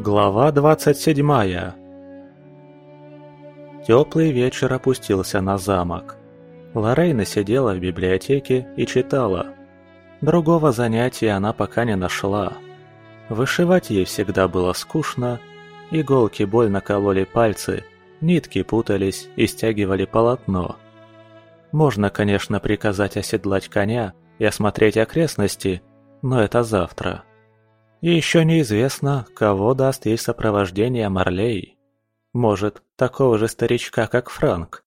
Глава 27 Теплый вечер опустился на замок. Лорейна сидела в библиотеке и читала. Другого занятия она пока не нашла. Вышивать ей всегда было скучно, иголки больно кололи пальцы, нитки путались и стягивали полотно. Можно, конечно, приказать оседлать коня и осмотреть окрестности, но это завтра. И еще неизвестно, кого даст ей сопровождение Марлей. Может, такого же старичка, как Франк.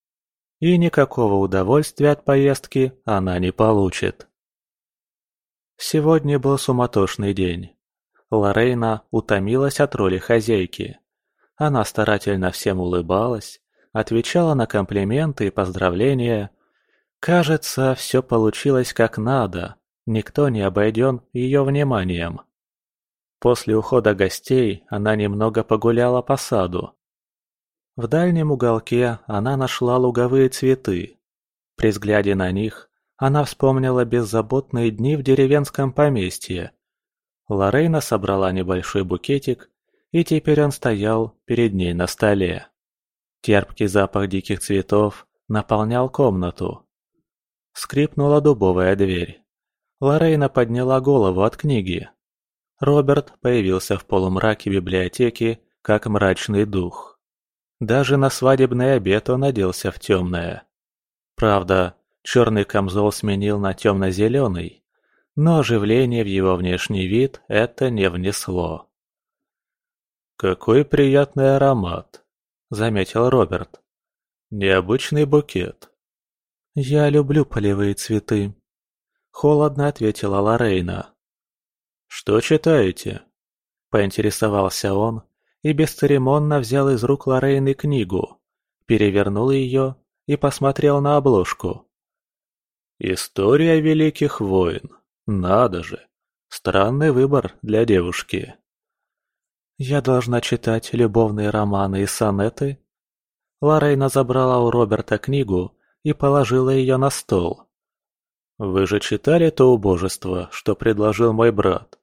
И никакого удовольствия от поездки она не получит. Сегодня был суматошный день. Лорейна утомилась от роли хозяйки. Она старательно всем улыбалась, отвечала на комплименты и поздравления. Кажется, все получилось как надо, никто не обойден ее вниманием. После ухода гостей она немного погуляла по саду. В дальнем уголке она нашла луговые цветы. При взгляде на них она вспомнила беззаботные дни в деревенском поместье. Лорейна собрала небольшой букетик, и теперь он стоял перед ней на столе. Терпкий запах диких цветов наполнял комнату. Скрипнула дубовая дверь. Лорейна подняла голову от книги. Роберт появился в полумраке библиотеки, как мрачный дух. Даже на свадебный обед он оделся в темное. Правда, черный камзол сменил на темно-зеленый, но оживление в его внешний вид это не внесло. «Какой приятный аромат!» — заметил Роберт. «Необычный букет». «Я люблю полевые цветы», — холодно ответила Лорейна. «Что читаете?» – поинтересовался он и бесцеремонно взял из рук Лорейны книгу, перевернул ее и посмотрел на обложку. «История великих войн. Надо же! Странный выбор для девушки». «Я должна читать любовные романы и сонеты?» Лорейна забрала у Роберта книгу и положила ее на стол. «Вы же читали то убожество, что предложил мой брат?»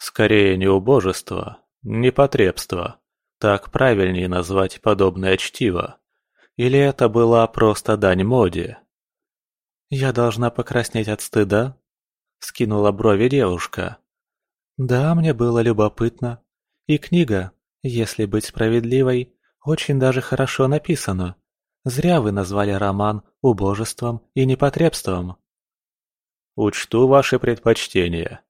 Скорее не убожество, не потребство. Так правильнее назвать подобное чтиво. Или это была просто дань моде? «Я должна покраснеть от стыда?» — скинула брови девушка. «Да, мне было любопытно. И книга, если быть справедливой, очень даже хорошо написана. Зря вы назвали роман убожеством и непотребством». «Учту ваши предпочтения»,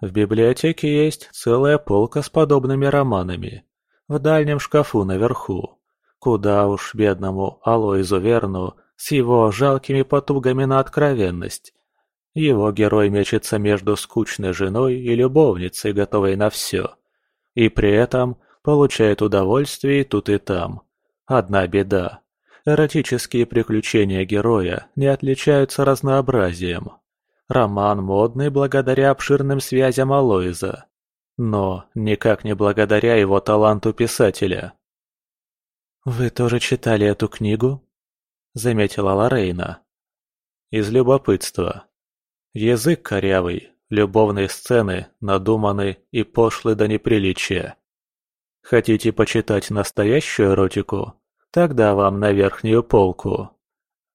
в библиотеке есть целая полка с подобными романами. В дальнем шкафу наверху. Куда уж бедному Алоизу Верну с его жалкими потугами на откровенность. Его герой мечется между скучной женой и любовницей, готовой на все. И при этом получает удовольствие тут и там. Одна беда. Эротические приключения героя не отличаются разнообразием. Роман модный благодаря обширным связям Алоиза. Но никак не благодаря его таланту писателя. «Вы тоже читали эту книгу?» – заметила Лорейна. «Из любопытства. Язык корявый, любовные сцены надуманы и пошлы до неприличия. Хотите почитать настоящую эротику? Тогда вам на верхнюю полку».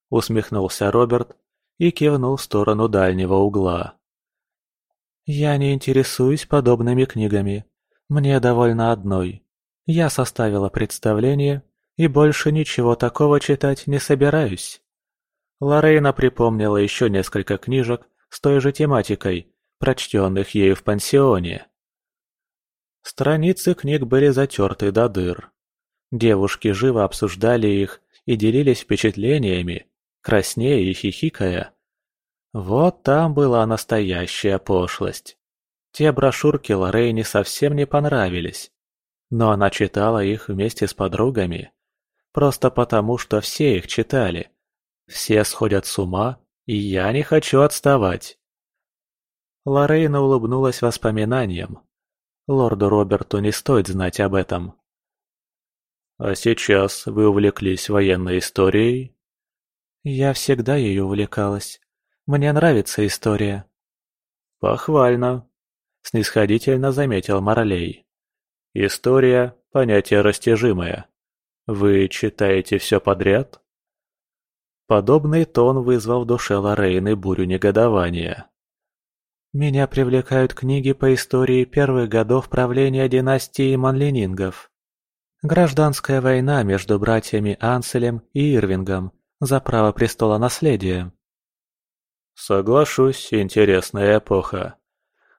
Усмехнулся Роберт и кивнул в сторону дальнего угла. «Я не интересуюсь подобными книгами. Мне довольно одной. Я составила представление и больше ничего такого читать не собираюсь». Лорейна припомнила еще несколько книжек с той же тематикой, прочтенных ею в пансионе. Страницы книг были затерты до дыр. Девушки живо обсуждали их и делились впечатлениями, краснея и хихикая. Вот там была настоящая пошлость. Те брошюрки Лорейне совсем не понравились. Но она читала их вместе с подругами. Просто потому, что все их читали. Все сходят с ума, и я не хочу отставать. Лорейна улыбнулась воспоминаниям. Лорду Роберту не стоит знать об этом. «А сейчас вы увлеклись военной историей?» Я всегда ею увлекалась. Мне нравится история. Похвально, снисходительно заметил Марлей. История – понятие растяжимое. Вы читаете все подряд? Подобный тон вызвал в душе Лорейны бурю негодования. «Меня привлекают книги по истории первых годов правления династии Манлинингов. Гражданская война между братьями Анселем и Ирвингом за право престола наследия». «Соглашусь, интересная эпоха.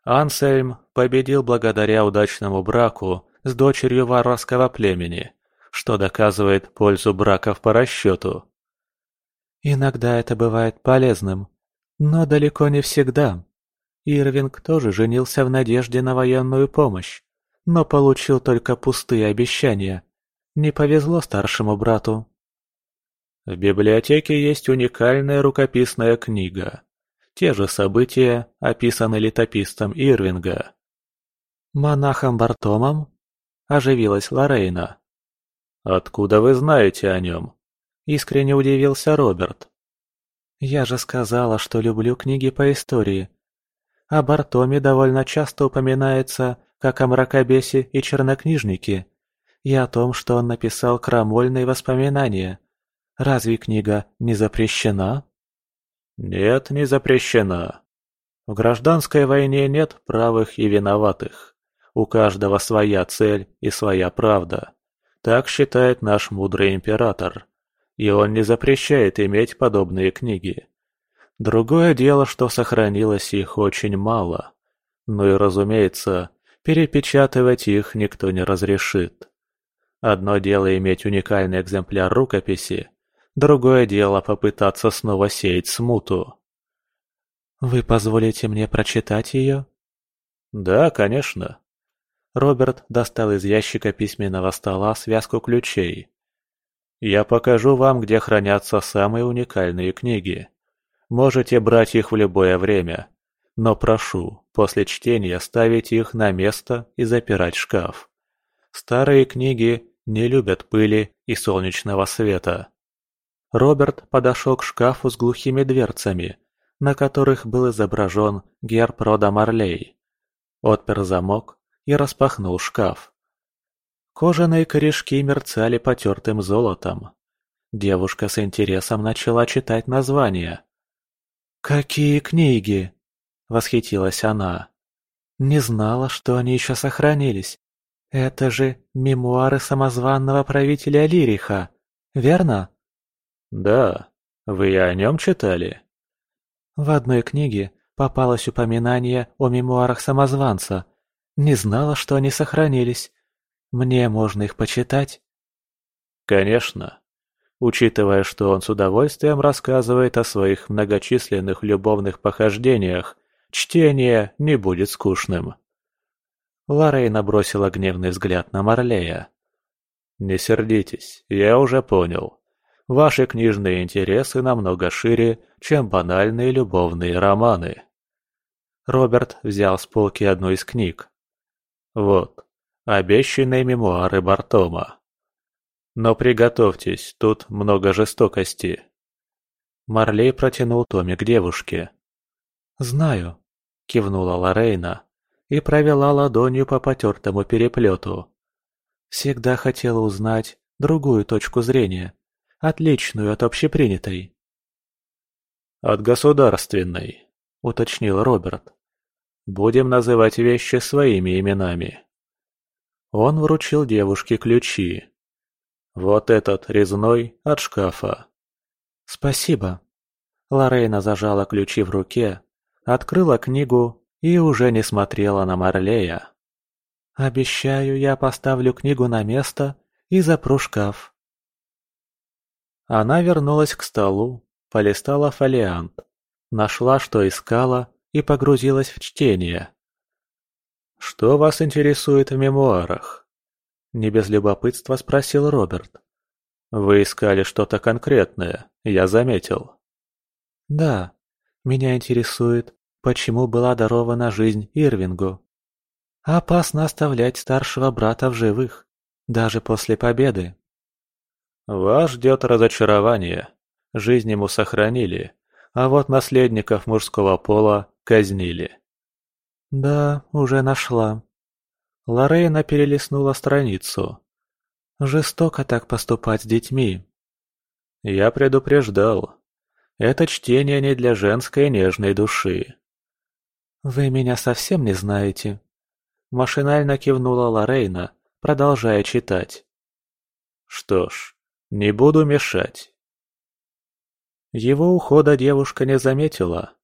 Ансельм победил благодаря удачному браку с дочерью варварского племени, что доказывает пользу браков по расчету. Иногда это бывает полезным, но далеко не всегда. Ирвинг тоже женился в надежде на военную помощь, но получил только пустые обещания. Не повезло старшему брату. В библиотеке есть уникальная рукописная книга. Те же события описаны летописцем Ирвинга. «Монахом Бартомом?» – оживилась Лорейна. «Откуда вы знаете о нем?» Искренне удивился Роберт. «Я же сказала, что люблю книги по истории. О Бартоме довольно часто упоминается, как о мракобесе и чернокнижнике, и о том, что он написал крамольные воспоминания. Разве книга не запрещена?» «Нет, не запрещена. В гражданской войне нет правых и виноватых. У каждого своя цель и своя правда. Так считает наш мудрый император и он не запрещает иметь подобные книги. Другое дело, что сохранилось их очень мало. Ну и, разумеется, перепечатывать их никто не разрешит. Одно дело иметь уникальный экземпляр рукописи, другое дело попытаться снова сеять смуту. «Вы позволите мне прочитать ее?» «Да, конечно». Роберт достал из ящика письменного стола связку ключей. Я покажу вам, где хранятся самые уникальные книги. Можете брать их в любое время. Но прошу, после чтения ставить их на место и запирать шкаф. Старые книги не любят пыли и солнечного света. Роберт подошел к шкафу с глухими дверцами, на которых был изображен герб рода Марлей. Отпер замок и распахнул шкаф. Кожаные корешки мерцали потертым золотом. Девушка с интересом начала читать названия. «Какие книги!» — восхитилась она. «Не знала, что они еще сохранились. Это же мемуары самозванного правителя Лириха, верно?» «Да. Вы о нем читали?» В одной книге попалось упоминание о мемуарах самозванца. Не знала, что они сохранились. Мне можно их почитать?» «Конечно. Учитывая, что он с удовольствием рассказывает о своих многочисленных любовных похождениях, чтение не будет скучным». Лоррейна бросила гневный взгляд на Марлея. «Не сердитесь, я уже понял. Ваши книжные интересы намного шире, чем банальные любовные романы». Роберт взял с полки одну из книг. «Вот, Обещанные мемуары Бартома. Но приготовьтесь, тут много жестокости. Марлей протянул томик девушке. «Знаю», — кивнула Лорейна и провела ладонью по потертому переплету. «Всегда хотела узнать другую точку зрения, отличную от общепринятой». «От государственной», — уточнил Роберт. «Будем называть вещи своими именами». Он вручил девушке ключи. Вот этот резной от шкафа. «Спасибо». Лорейна зажала ключи в руке, открыла книгу и уже не смотрела на Марлея. «Обещаю, я поставлю книгу на место и запру шкаф». Она вернулась к столу, полистала фолиант, нашла, что искала, и погрузилась в чтение. «Что вас интересует в мемуарах?» Не без любопытства спросил Роберт. «Вы искали что-то конкретное, я заметил». «Да, меня интересует, почему была дарована жизнь Ирвингу. Опасно оставлять старшего брата в живых, даже после победы». «Вас ждет разочарование. Жизнь ему сохранили, а вот наследников мужского пола казнили». «Да, уже нашла». Лорейна перелистнула страницу. «Жестоко так поступать с детьми». «Я предупреждал. Это чтение не для женской нежной души». «Вы меня совсем не знаете». Машинально кивнула Лорейна, продолжая читать. «Что ж, не буду мешать». Его ухода девушка не заметила.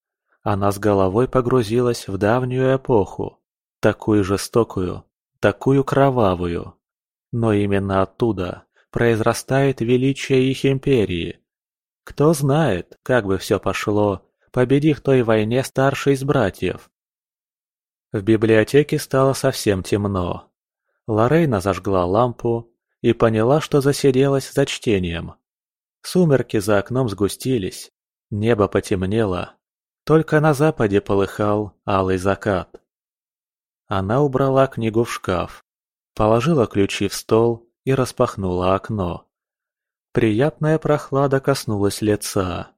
Она с головой погрузилась в давнюю эпоху, такую жестокую, такую кровавую. Но именно оттуда произрастает величие их империи. Кто знает, как бы все пошло, победив той войне старший из братьев. В библиотеке стало совсем темно. Лорейна зажгла лампу и поняла, что засиделась за чтением. Сумерки за окном сгустились, небо потемнело, только на западе полыхал алый закат. Она убрала книгу в шкаф, положила ключи в стол и распахнула окно. Приятная прохлада коснулась лица.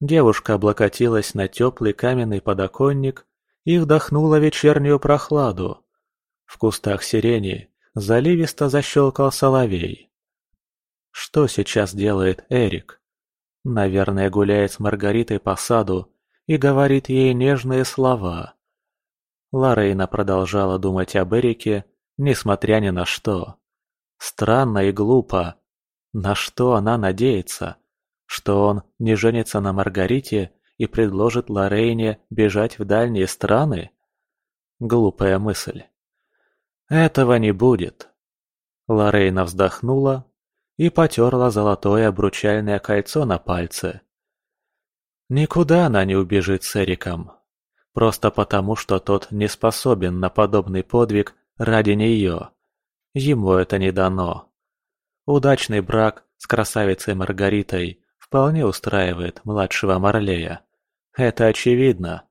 Девушка облокотилась на теплый каменный подоконник и вдохнула вечернюю прохладу. В кустах сирени заливисто защелкал соловей. Что сейчас делает Эрик? Наверное, гуляет с Маргаритой по саду и говорит ей нежные слова. Лорейна продолжала думать об Эрике, несмотря ни на что. Странно и глупо. На что она надеется? Что он не женится на Маргарите и предложит Лорейне бежать в дальние страны? Глупая мысль. Этого не будет. Лорейна вздохнула и потерла золотое обручальное кольцо на пальце. Никуда она не убежит с Эриком. Просто потому, что тот не способен на подобный подвиг ради нее. Ему это не дано. Удачный брак с красавицей Маргаритой вполне устраивает младшего Марлея. Это очевидно.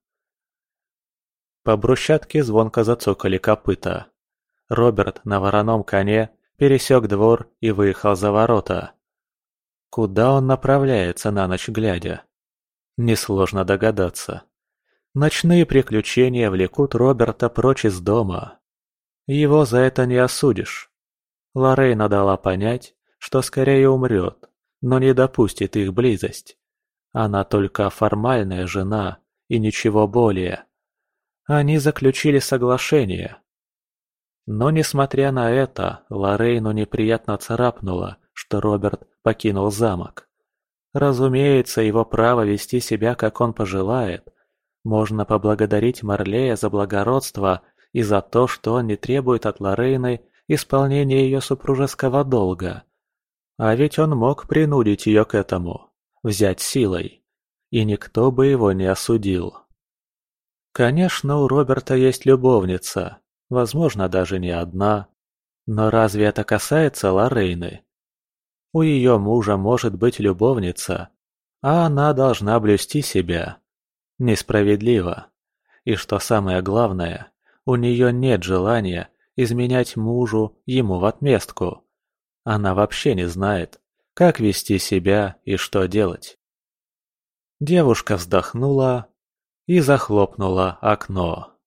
По брусчатке звонко зацокали копыта. Роберт на вороном коне пересек двор и выехал за ворота. Куда он направляется на ночь глядя? Несложно догадаться. Ночные приключения влекут Роберта прочь из дома. Его за это не осудишь. Лоррейна дала понять, что скорее умрет, но не допустит их близость. Она только формальная жена и ничего более. Они заключили соглашение. Но несмотря на это, Лоррейну неприятно царапнуло, что Роберт покинул замок. Разумеется, его право вести себя, как он пожелает – можно поблагодарить Марлея за благородство и за то, что он не требует от Лорейны исполнения ее супружеского долга. А ведь он мог принудить ее к этому, взять силой, и никто бы его не осудил. Конечно, у Роберта есть любовница, возможно, даже не одна. Но разве это касается Лорейны? У ее мужа может быть любовница, а она должна блюсти себя. Несправедливо. И что самое главное, у нее нет желания изменять мужу ему в отместку. Она вообще не знает, как вести себя и что делать. Девушка вздохнула и захлопнула окно.